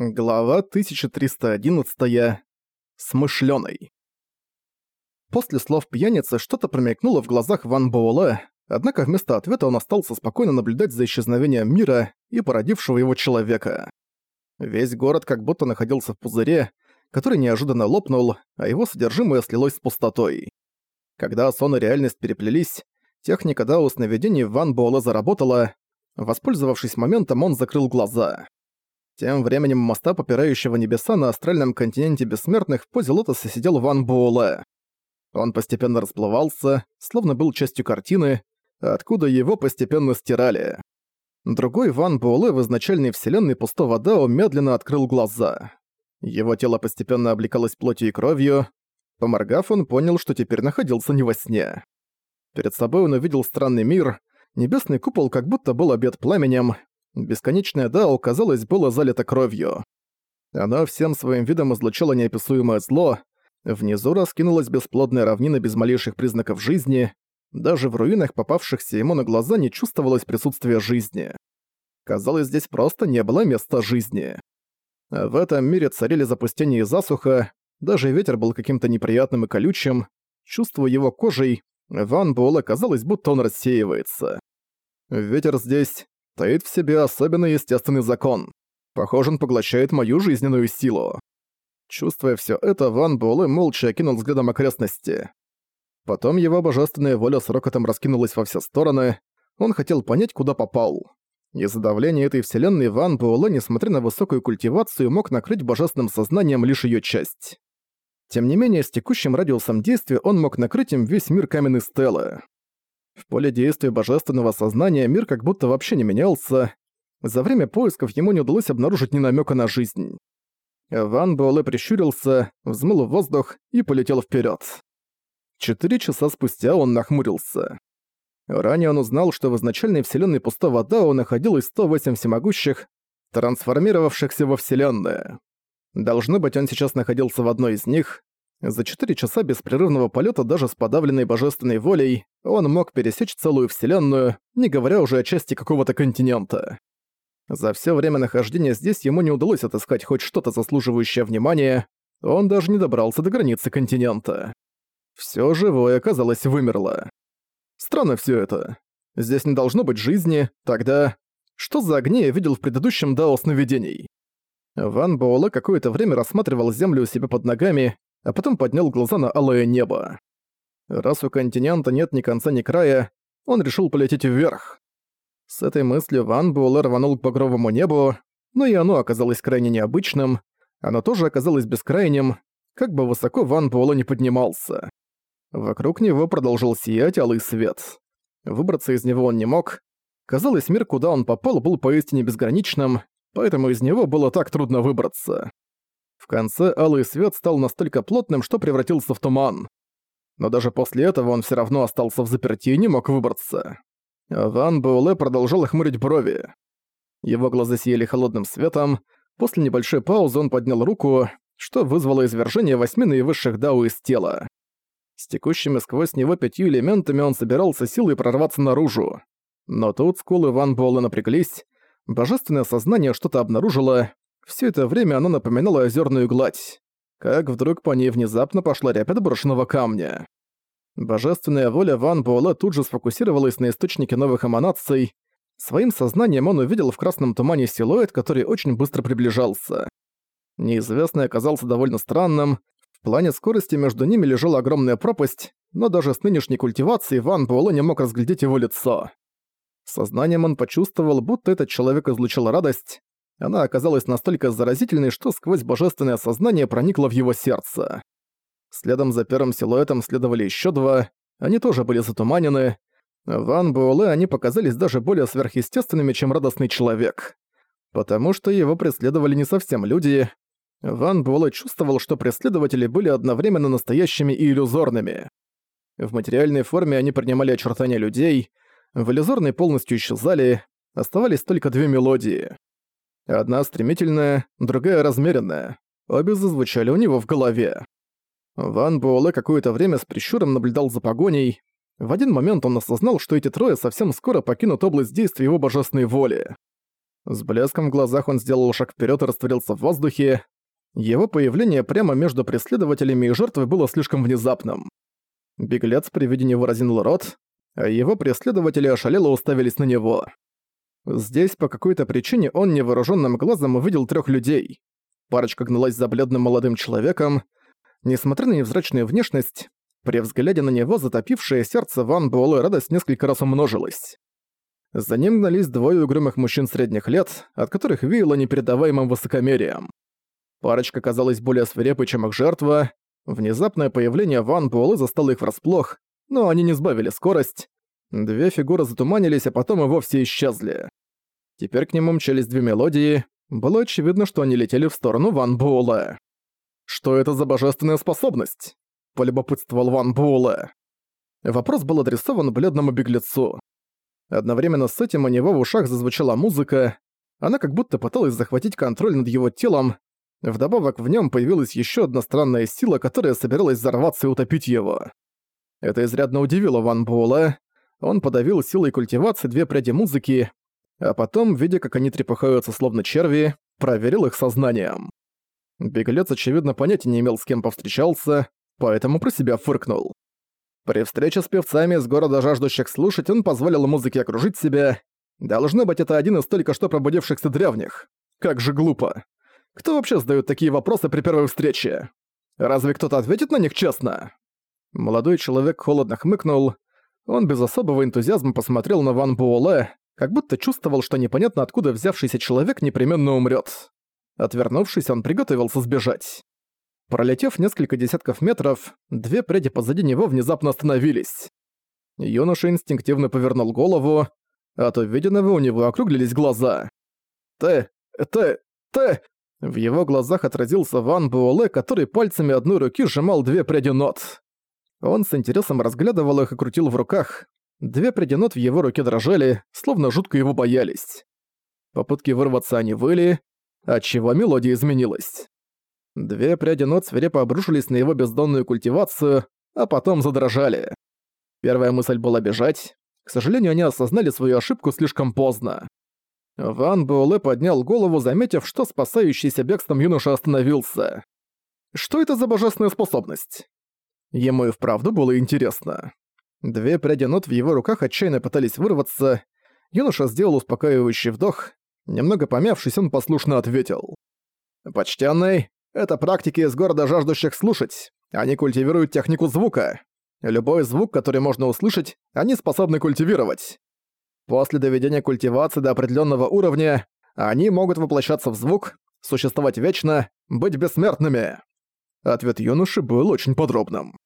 Глава 1311. Смышлёный. После слов пьяницы что-то промелькнуло в глазах Ван Боуле, однако вместо ответа он остался спокойно наблюдать за исчезновением мира и породившего его человека. Весь город как будто находился в пузыре, который неожиданно лопнул, а его содержимое слилось с пустотой. Когда сон и реальность переплелись, техника Дао сновидений Ван Боуле заработала. Воспользовавшись моментом, он закрыл глаза. Тем временем моста, попирающего небеса на астральном континенте бессмертных, в позе лотоса сидел Ван Буэлэ. Он постепенно расплывался, словно был частью картины, откуда его постепенно стирали. Другой Ван Буэлэ в изначальной вселенной пустого Дао медленно открыл глаза. Его тело постепенно облекалось плотью и кровью. Поморгав, он понял, что теперь находился не во сне. Перед собой он увидел странный мир, небесный купол как будто был обед пламенем, Бесконечное Дао, казалось, было залито кровью. Оно всем своим видом излучало неописуемое зло, внизу раскинулась бесплодная равнина без малейших признаков жизни, даже в руинах, попавшихся ему на глаза, не чувствовалось присутствия жизни. Казалось, здесь просто не было места жизни. В этом мире царили запустение и засуха, даже ветер был каким-то неприятным и колючим, чувствуя его кожей, Ван Буэлэ казалось, будто он рассеивается. Ветер здесь таит в себе особенно естественный закон. Похоже, он поглощает мою жизненную силу. Чувствуя все это, Ван Буэлэ молча окинул взглядом окрестности. Потом его божественная воля с рокотом раскинулась во все стороны. Он хотел понять, куда попал. Из-за давления этой вселенной Ван Буэлэ, несмотря на высокую культивацию, мог накрыть божественным сознанием лишь ее часть. Тем не менее, с текущим радиусом действия он мог накрыть им весь мир каменной стелы. В поле действия божественного сознания мир как будто вообще не менялся. За время поисков ему не удалось обнаружить ни намека на жизнь. Ван Буэлэ прищурился, взмыл в воздух и полетел вперед. Четыре часа спустя он нахмурился. Ранее он узнал, что в изначальной вселенной пустого Дао находилось 108 всемогущих, трансформировавшихся во вселенную. Должно быть, он сейчас находился в одной из них, за четыре часа беспрерывного полета даже с подавленной божественной волей он мог пересечь целую вселенную, не говоря уже о части какого-то континента. За все время нахождения здесь ему не удалось отыскать хоть что-то заслуживающее внимания, он даже не добрался до границы континента. Все живое, казалось, вымерло. Странно все это. Здесь не должно быть жизни, тогда... Что за огни я видел в предыдущем Дао сновидений? Ван Буэлэ какое-то время рассматривал землю у себя под ногами, а потом поднял глаза на алое небо. Раз у континента нет ни конца, ни края, он решил полететь вверх. С этой мыслью Ван Буэлэ рванул к багровому небу, но и оно оказалось крайне необычным, оно тоже оказалось бескрайним, как бы высоко Ван Буэлэ не поднимался. Вокруг него продолжил сиять алый свет. Выбраться из него он не мог. Казалось, мир, куда он попал, был поистине безграничным, поэтому из него было так трудно выбраться. В конце алый свет стал настолько плотным, что превратился в туман. Но даже после этого он все равно остался в заперти и не мог выбраться. Ван Буэлэ продолжал хмурить брови. Его глаза сияли холодным светом. После небольшой паузы он поднял руку, что вызвало извержение восьми наивысших дау из тела. С текущими сквозь него пятью элементами он собирался силой прорваться наружу. Но тут скулы Ван Буэлэ напряглись, божественное сознание что-то обнаружило, все это время оно напоминало озерную гладь. Как вдруг по ней внезапно пошла рябь от брошенного камня. Божественная воля Ван Буэлэ тут же сфокусировалась на источнике новых эманаций. Своим сознанием он увидел в красном тумане силуэт, который очень быстро приближался. Неизвестный оказался довольно странным. В плане скорости между ними лежала огромная пропасть, но даже с нынешней культивацией Ван Буэлэ не мог разглядеть его лицо. Сознанием он почувствовал, будто этот человек излучал радость, она оказалась настолько заразительной, что сквозь божественное сознание проникло в его сердце. Следом за первым силуэтом следовали еще два, они тоже были затуманены. Ван Буэлэ они показались даже более сверхъестественными, чем радостный человек. Потому что его преследовали не совсем люди. Ван Буэлэ чувствовал, что преследователи были одновременно настоящими и иллюзорными. В материальной форме они принимали очертания людей, в иллюзорной полностью исчезали, оставались только две мелодии. Одна стремительная, другая размеренная. Обе зазвучали у него в голове. Ван Буэлэ какое-то время с прищуром наблюдал за погоней. В один момент он осознал, что эти трое совсем скоро покинут область действия его божественной воли. С блеском в глазах он сделал шаг вперед и растворился в воздухе. Его появление прямо между преследователями и жертвой было слишком внезапным. Беглец при виде него разинул рот, а его преследователи ошалело уставились на него. Здесь по какой-то причине он невооруженным глазом увидел трех людей. Парочка гналась за бледным молодым человеком. Несмотря на невзрачную внешность, при взгляде на него затопившее сердце Ван Буэлэ радость несколько раз умножилась. За ним гнались двое угрюмых мужчин средних лет, от которых веяло непередаваемым высокомерием. Парочка казалась более свирепой, чем их жертва. Внезапное появление Ван Буэлэ застало их врасплох, но они не сбавили скорость. Две фигуры затуманились, а потом и вовсе исчезли. Теперь к нему мчались две мелодии. Было очевидно, что они летели в сторону Ван Буэлэ. «Что это за божественная способность?» – полюбопытствовал Ван Буэлэ. Вопрос был адресован бледному беглецу. Одновременно с этим у него в ушах зазвучала музыка. Она как будто пыталась захватить контроль над его телом. Вдобавок в нем появилась еще одна странная сила, которая собиралась взорваться и утопить его. Это изрядно удивило Ван Буэлэ. Он подавил силой культивации две пряди музыки, а потом, видя, как они трепыхаются словно черви, проверил их сознанием. Беглец, очевидно, понятия не имел, с кем повстречался, поэтому про себя фыркнул. При встрече с певцами из города жаждущих слушать он позволил музыке окружить себя. Должно быть, это один из только что пробудившихся древних. Как же глупо. Кто вообще задает такие вопросы при первой встрече? Разве кто-то ответит на них честно? Молодой человек холодно хмыкнул. Он без особого энтузиазма посмотрел на Ван Буэлэ, как будто чувствовал, что непонятно откуда взявшийся человек непременно умрет. Отвернувшись, он приготовился сбежать. Пролетев несколько десятков метров, две пряди позади него внезапно остановились. Юноша инстинктивно повернул голову, от увиденного у него округлились глаза. «Ты! Ты! Ты!» В его глазах отразился Ван Буэлэ, который пальцами одной руки сжимал две пряди нот. Он с интересом разглядывал их и крутил в руках. Две пряди нот в его руке дрожали, словно жутко его боялись. Попытки вырваться они выли, отчего мелодия изменилась. Две пряди нот свирепо обрушились на его бездонную культивацию, а потом задрожали. Первая мысль была бежать. К сожалению, они осознали свою ошибку слишком поздно. Ван Буэлэ поднял голову, заметив, что спасающийся бегством юноша остановился. Что это за божественная способность? Ему и вправду было интересно. Две пряди нот в его руках отчаянно пытались вырваться. Юноша сделал успокаивающий вдох. Немного помявшись, он послушно ответил. «Почтенный, это практики из города жаждущих слушать. Они культивируют технику звука. Любой звук, который можно услышать, они способны культивировать. После доведения культивации до определенного уровня, они могут воплощаться в звук, существовать вечно, быть бессмертными. Ответ юноши был очень подробным.